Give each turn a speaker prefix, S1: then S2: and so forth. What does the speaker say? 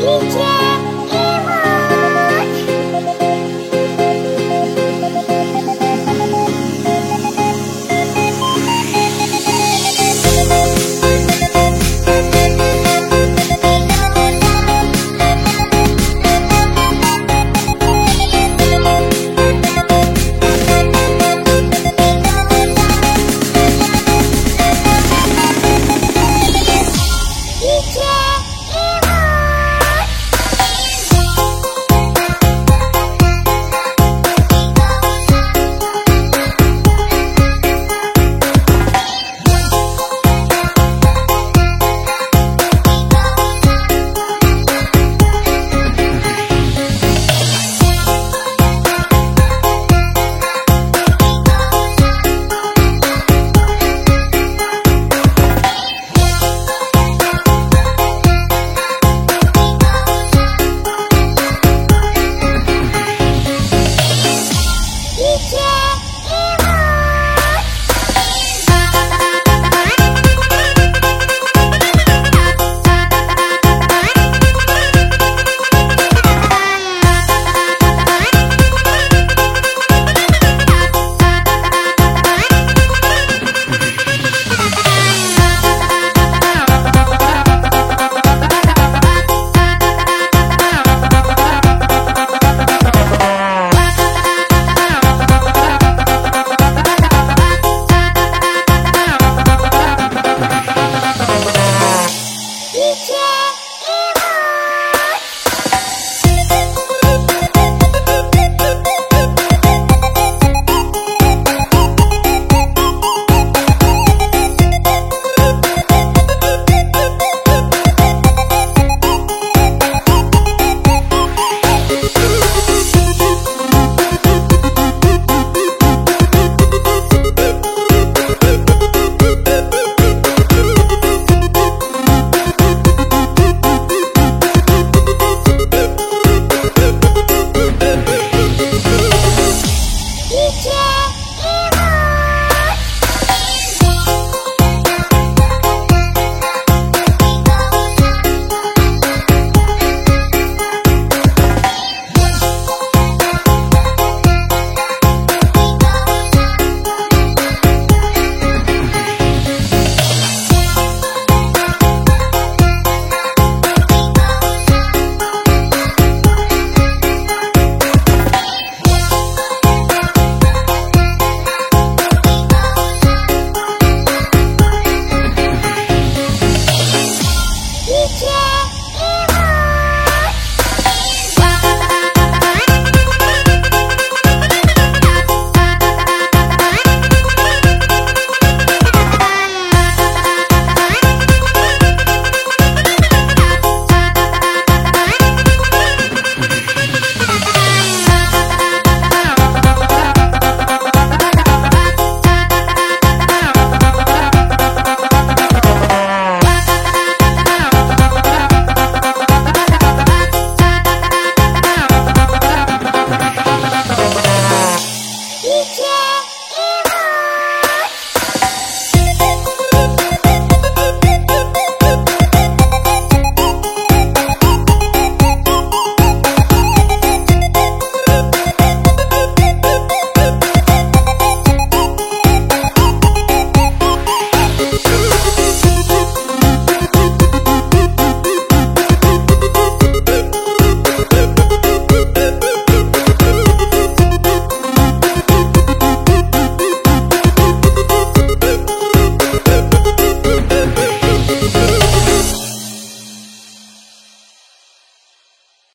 S1: 一天。Yeah!